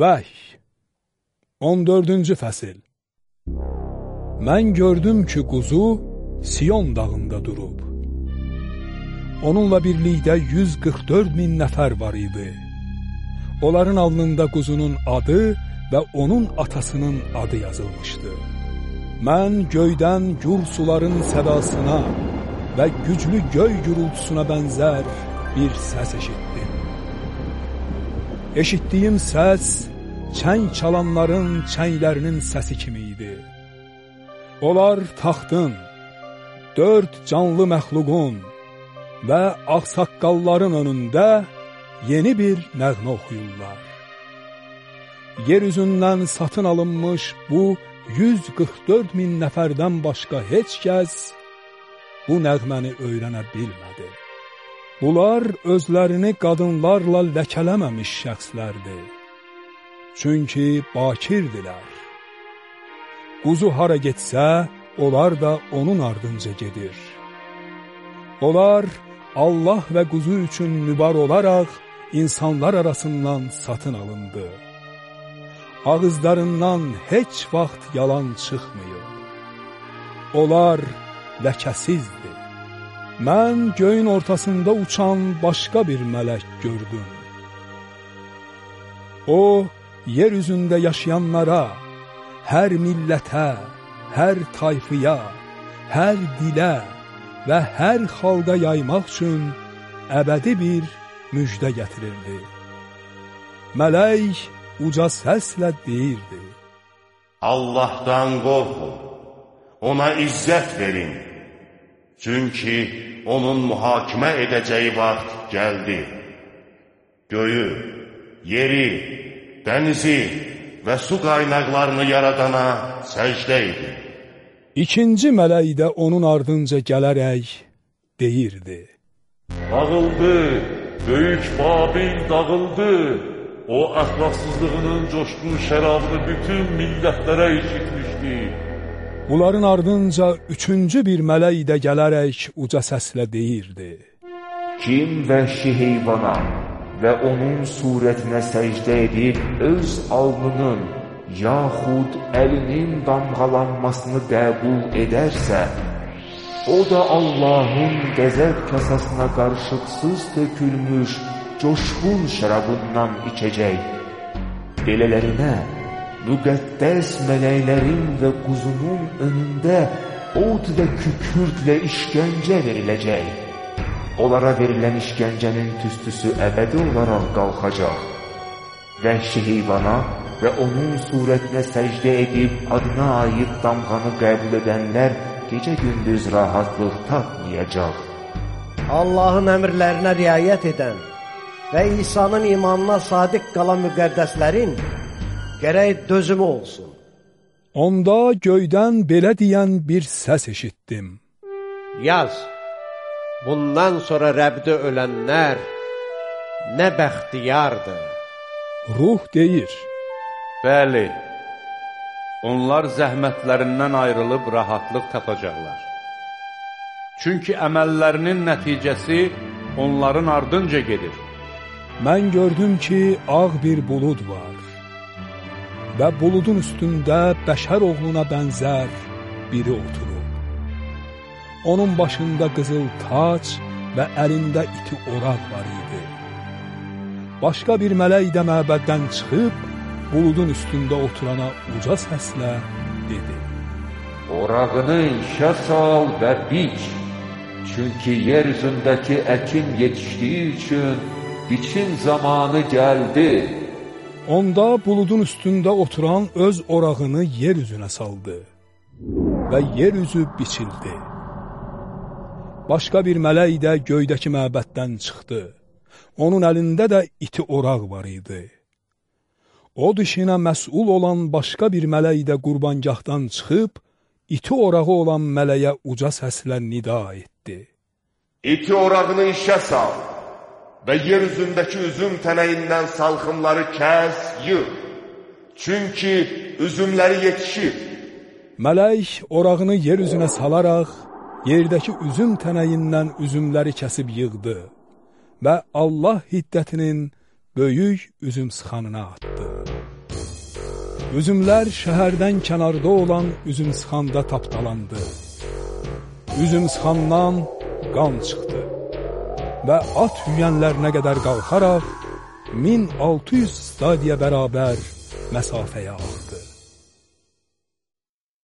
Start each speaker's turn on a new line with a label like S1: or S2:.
S1: Vəhy 14-cü fəsil Mən gördüm ki, quzu Siyon dağında durub. Onunla birlikdə 144 min nəfər var idi. Onların alnında quzunun adı və onun atasının adı yazılmışdı. Mən göydən gur suların sədasına və güclü göy gürültüsünə bənzər bir səs eşitdim. Eşitdiyim səs, çəng çalanların çənglərinin səsi kimi idi. Onlar taxtın, dörd canlı məxluqun və ağsaqqalların önündə yeni bir nəğmə oxuyurlar. Yer üzündən satın alınmış bu 144 min nəfərdən başqa heç kəs bu nəğməni öyrənə bilmədi. Bunlar özlərini qadınlarla ləkələməmiş şəxslərdir. Çünki bakirdirlər. Quzu hara getsə, onlar da onun ardınca gedir. Onlar Allah və quzu üçün mübar olaraq insanlar arasından satın alındı. Ağızlarından heç vaxt yalan çıxmıyor. Onlar ləkəsizdir. Mən göyün ortasında uçan başqa bir mələk gördüm. O, yer üzündə yaşayanlara, hər millətə, hər tayfıya, hər dilə və hər xalqa yaymaq üçün əbədi bir müjdə gətirirdi. Mələk uca səslə deyirdi.
S2: Allahdan qorxun, ona izzət verin. Çünki onun mühakimə edəcəyi vaxt gəldi. Göyü, yeri, dənizi və su qaynaqlarını yaradana səcdə edin.
S1: İkinci mələk də onun ardınca gələrək deyirdi.
S3: Dağıldı, böyük Babil dağıldı. O əxlaqsızlığının coşqun şərabını bütün millətlərə içitmişdi.
S1: Bunların ardınca üçüncü bir mələk də gələrək uca səslə deyirdi.
S4: Kim vəhşi heyvana və onun surətinə səcdə edib öz alnının yaxud əlinin damğalanmasını qəbul edərsə, o da Allahın qəzəb kasasına qarışıqsız tökülmüş coşqun şərabından içəcək. Belələrinə müqəddəs mələklərin və quzunun önündə od və kükürdlə işgəncə veriləcək. Onlara verilən işgəncənin tüstüsü əbədi olaraq qalxacaq. Vəhşi heyvana və onun surətinə səcdə edib adına aid damğanı qəbul edənlər gecə-gündüz rahatlıq tapmayacaq.
S5: Allahın əmrlərinə riayət edən və İsa'nın imanına sadiq qalan müqəddəslərin gərək dözümü olsun.
S1: Onda göydən belə deyən bir səs eşitdim.
S6: Yaz, bundan sonra Rəbdə ölənlər nə bəxtiyardır.
S1: Ruh deyir,
S7: Bəli, onlar zəhmətlərindən ayrılıb rahatlıq tapacaqlar. Çünki əməllərinin nəticəsi onların ardınca gedir.
S1: mən gördüm ki, ağ bir bulud var və buludun üstündə bəşər oğluna bənzər biri oturub. Onun başında qızıl tac və əlində iti oraq var idi. Başqa bir mələk də məbəddən çıxıb, buludun üstündə oturana uca səslə dedi.
S4: Orağını işə sal və biç. Çünki yer üzündəki əkin yetişdiyi üçün biçin zamanı gəldi.
S1: Onda buludun üstündə oturan öz orağını yer üzünə saldı və yer üzü biçildi. Başqa bir mələk də göydəki məbəddən çıxdı. Onun əlində də iti oraq var idi. O dişinə məsul olan başqa bir mələk də qurbangahdan çıxıb, iti orağı olan mələyə uca səslə nida etdi.
S2: İti orağını işə sal və yer üzündəki üzüm tənəyindən salxımları kəs, yığ. Çünki üzümləri yetişib.
S1: Mələk orağını yer üzünə salaraq, yerdəki üzüm tənəyindən üzümləri kəsib yığdı və Allah hiddətinin böyük üzüm sıxanına atdı. Üzümlər şəhərdən kənarda olan üzüm sıxanda tapdalandı. Üzüm sıxandan qan çıxdı və at yüyənlərinə qədər qalxaraq 1600 stadiya bərabər məsafəyə axdı.